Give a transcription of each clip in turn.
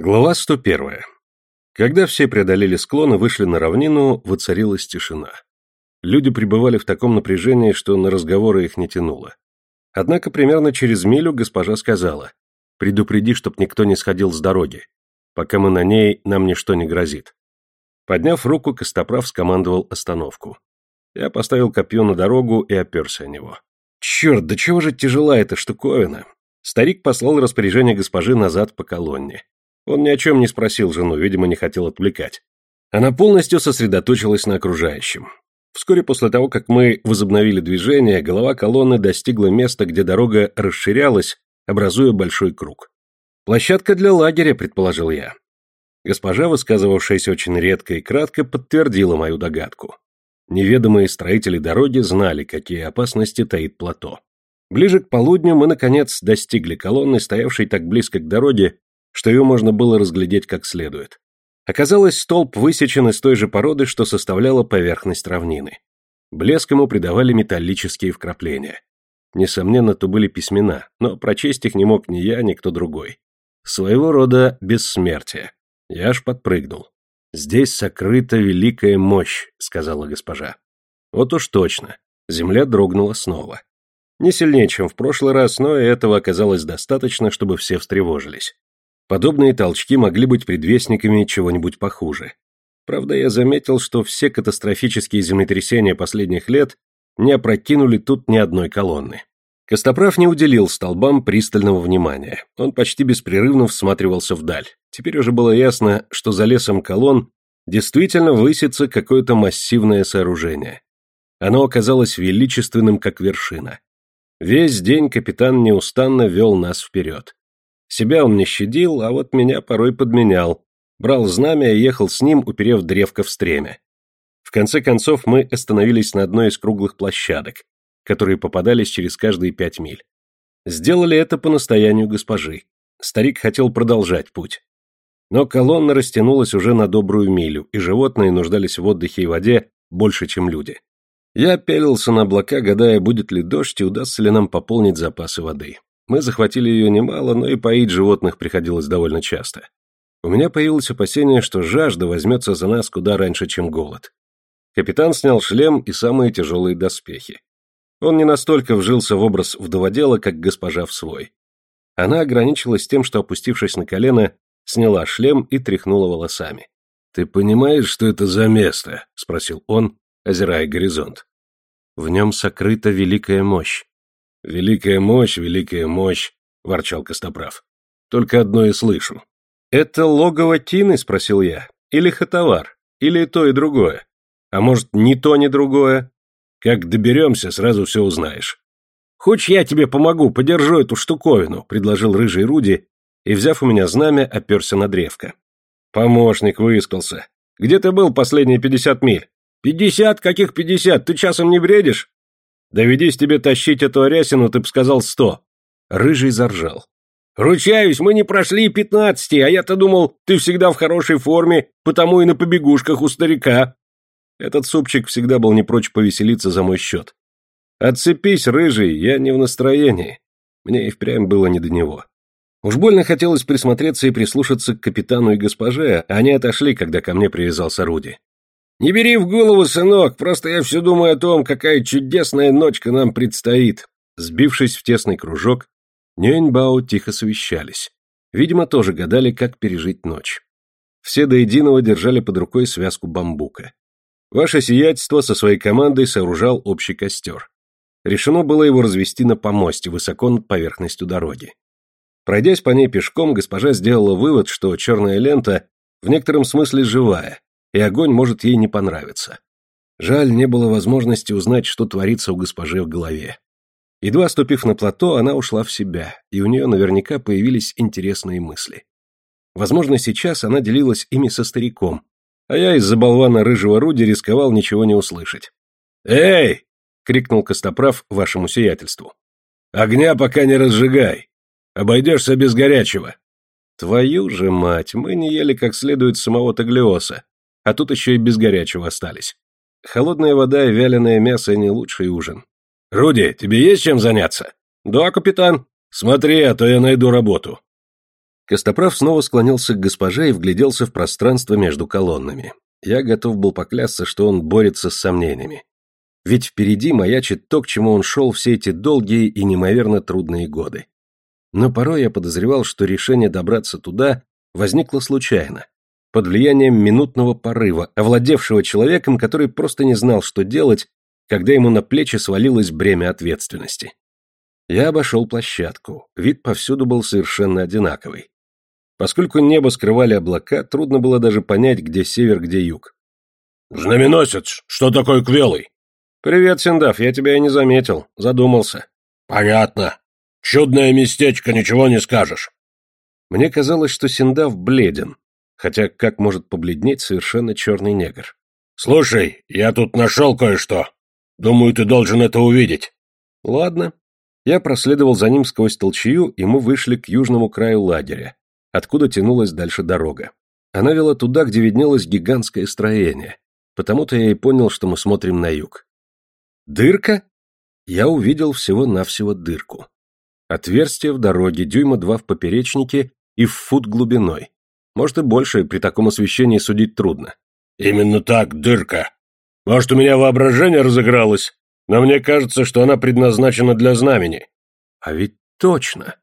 Глава 101. Когда все преодолели склон и вышли на равнину, воцарилась тишина. Люди пребывали в таком напряжении, что на разговоры их не тянуло. Однако примерно через милю госпожа сказала, «Предупреди, чтоб никто не сходил с дороги. Пока мы на ней, нам ничто не грозит». Подняв руку, Костоправ скомандовал остановку. Я поставил копье на дорогу и оперся о него. Черт, да чего же тяжела эта штуковина? Старик послал распоряжение госпожи назад по колонне. Он ни о чем не спросил жену, видимо, не хотел отвлекать. Она полностью сосредоточилась на окружающем. Вскоре после того, как мы возобновили движение, голова колонны достигла места, где дорога расширялась, образуя большой круг. «Площадка для лагеря», — предположил я. Госпожа, высказывавшаяся очень редко и кратко, подтвердила мою догадку. Неведомые строители дороги знали, какие опасности таит плато. Ближе к полудню мы, наконец, достигли колонны, стоявшей так близко к дороге, что ее можно было разглядеть как следует. Оказалось, столб высечен из той же породы, что составляла поверхность равнины. Блеск ему придавали металлические вкрапления. Несомненно, то были письмена, но прочесть их не мог ни я, ни кто другой. Своего рода бессмертие. Я аж подпрыгнул. «Здесь сокрыта великая мощь», — сказала госпожа. Вот уж точно. Земля дрогнула снова. Не сильнее, чем в прошлый раз, но этого оказалось достаточно, чтобы все встревожились. Подобные толчки могли быть предвестниками чего-нибудь похуже. Правда, я заметил, что все катастрофические землетрясения последних лет не опрокинули тут ни одной колонны. Костоправ не уделил столбам пристального внимания. Он почти беспрерывно всматривался вдаль. Теперь уже было ясно, что за лесом колонн действительно высится какое-то массивное сооружение. Оно оказалось величественным, как вершина. Весь день капитан неустанно вел нас вперед. Себя он не щадил, а вот меня порой подменял. Брал знамя и ехал с ним, уперев древко в стремя. В конце концов мы остановились на одной из круглых площадок, которые попадались через каждые пять миль. Сделали это по настоянию госпожи. Старик хотел продолжать путь. Но колонна растянулась уже на добрую милю, и животные нуждались в отдыхе и воде больше, чем люди. Я пялился на облака, гадая, будет ли дождь и удастся ли нам пополнить запасы воды. Мы захватили ее немало, но и поить животных приходилось довольно часто. У меня появилось опасение, что жажда возьмется за нас куда раньше, чем голод. Капитан снял шлем и самые тяжелые доспехи. Он не настолько вжился в образ вдоводела, как госпожа в свой. Она ограничилась тем, что, опустившись на колено, сняла шлем и тряхнула волосами. «Ты понимаешь, что это за место?» — спросил он, озирая горизонт. «В нем сокрыта великая мощь. «Великая мощь, великая мощь», — ворчал Костоправ. «Только одно и слышу». «Это логово Тины?» — спросил я. «Или Хатовар? Или то и другое? А может, ни то, ни другое? Как доберемся, сразу все узнаешь». «Хочешь, я тебе помогу, подержу эту штуковину», — предложил рыжий Руди, и, взяв у меня знамя, оперся на древко. Помощник выискался. «Где ты был последние пятьдесят миль?» «Пятьдесят? Каких пятьдесят? Ты часом не бредишь?» Доведись тебе тащить эту арясину, ты б сказал сто. Рыжий заржал. Ручаюсь, мы не прошли пятнадцати, а я-то думал, ты всегда в хорошей форме, потому и на побегушках у старика. Этот супчик всегда был не прочь повеселиться за мой счет. Отцепись, рыжий, я не в настроении. Мне и впрямь было не до него. Уж больно хотелось присмотреться и прислушаться к капитану и госпоже, а они отошли, когда ко мне привязался Руди. «Не бери в голову, сынок, просто я все думаю о том, какая чудесная ночка нам предстоит». Сбившись в тесный кружок, Нюэньбао тихо совещались. Видимо, тоже гадали, как пережить ночь. Все до единого держали под рукой связку бамбука. Ваше сиятельство со своей командой сооружал общий костер. Решено было его развести на помосте, высоко над поверхностью дороги. Пройдясь по ней пешком, госпожа сделала вывод, что черная лента в некотором смысле живая, и огонь может ей не понравиться. Жаль, не было возможности узнать, что творится у госпожи в голове. Едва ступив на плато, она ушла в себя, и у нее наверняка появились интересные мысли. Возможно, сейчас она делилась ими со стариком, а я из-за болвана рыжего Руди рисковал ничего не услышать. «Эй!» — крикнул Костоправ вашему сиятельству. «Огня пока не разжигай! Обойдешься без горячего!» «Твою же мать, мы не ели как следует самого Таглиоса, а тут еще и без горячего остались. Холодная вода и вяленое мясо не лучший ужин. «Руди, тебе есть чем заняться?» «Да, капитан». «Смотри, а то я найду работу». Костоправ снова склонился к госпоже и вгляделся в пространство между колоннами. Я готов был поклясться, что он борется с сомнениями. Ведь впереди маячит то, к чему он шел все эти долгие и неимоверно трудные годы. Но порой я подозревал, что решение добраться туда возникло случайно, под влиянием минутного порыва, овладевшего человеком, который просто не знал, что делать, когда ему на плечи свалилось бремя ответственности. Я обошел площадку, вид повсюду был совершенно одинаковый. Поскольку небо скрывали облака, трудно было даже понять, где север, где юг. «Знаменосец, что такое квелый?» «Привет, Синдав, я тебя и не заметил, задумался». «Понятно. Чудное местечко, ничего не скажешь». Мне казалось, что Синдав бледен, хотя как может побледнеть совершенно черный негр. «Слушай, я тут нашел кое-что. Думаю, ты должен это увидеть». «Ладно». Я проследовал за ним сквозь толчью, и мы вышли к южному краю лагеря, откуда тянулась дальше дорога. Она вела туда, где виднелось гигантское строение, потому-то я и понял, что мы смотрим на юг. Дырка? Я увидел всего-навсего дырку. Отверстие в дороге, дюйма два в поперечнике и в фут глубиной. Может и больше, при таком освещении судить трудно. Именно так, дырка. Может, у меня воображение разыгралось, но мне кажется, что она предназначена для знамени. А ведь точно.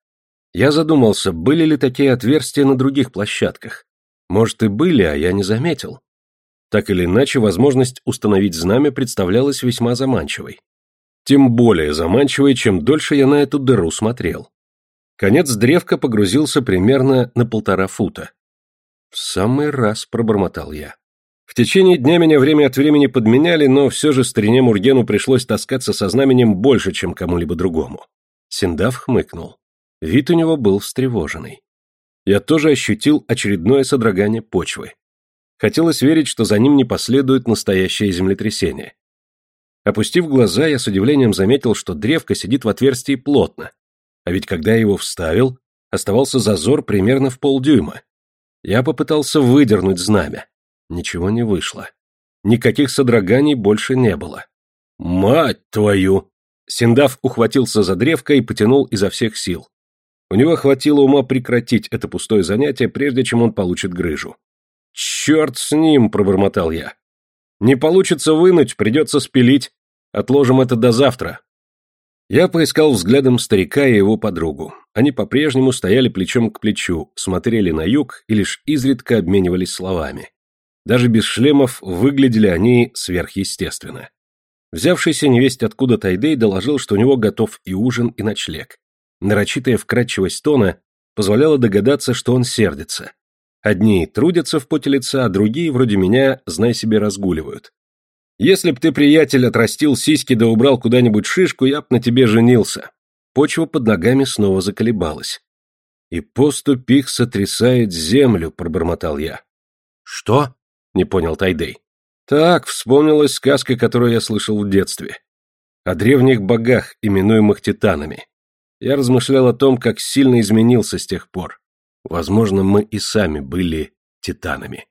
Я задумался, были ли такие отверстия на других площадках. Может, и были, а я не заметил. Так или иначе, возможность установить знамя представлялась весьма заманчивой. Тем более заманчивой, чем дольше я на эту дыру смотрел. Конец древка погрузился примерно на полтора фута. «В самый раз», — пробормотал я. В течение дня меня время от времени подменяли, но все же старине Мургену пришлось таскаться со знаменем больше, чем кому-либо другому. Синдав хмыкнул. Вид у него был встревоженный. Я тоже ощутил очередное содрогание почвы. Хотелось верить, что за ним не последует настоящее землетрясение. Опустив глаза, я с удивлением заметил, что древко сидит в отверстии плотно. А ведь когда я его вставил, оставался зазор примерно в полдюйма. Я попытался выдернуть знамя. Ничего не вышло. Никаких содроганий больше не было. «Мать твою!» Синдав ухватился за древко и потянул изо всех сил. У него хватило ума прекратить это пустое занятие, прежде чем он получит грыжу. «Черт с ним!» – пробормотал я. «Не получится вынуть, придется спилить. Отложим это до завтра». Я поискал взглядом старика и его подругу. Они по-прежнему стояли плечом к плечу, смотрели на юг и лишь изредка обменивались словами. Даже без шлемов выглядели они сверхъестественно. Взявшийся невесть откуда Тайдей доложил, что у него готов и ужин, и ночлег. Нарочитая вкрадчивость тона позволяла догадаться, что он сердится. Одни трудятся в поте лица, а другие, вроде меня, знай себе, разгуливают. Если б ты, приятель, отрастил сиськи да убрал куда-нибудь шишку, я б на тебе женился. Почва под ногами снова заколебалась. И поступь их сотрясает землю, пробормотал я. Что? Не понял Тайдей. Так, вспомнилась сказка, которую я слышал в детстве. О древних богах, именуемых титанами. Я размышлял о том, как сильно изменился с тех пор. Возможно, мы и сами были титанами.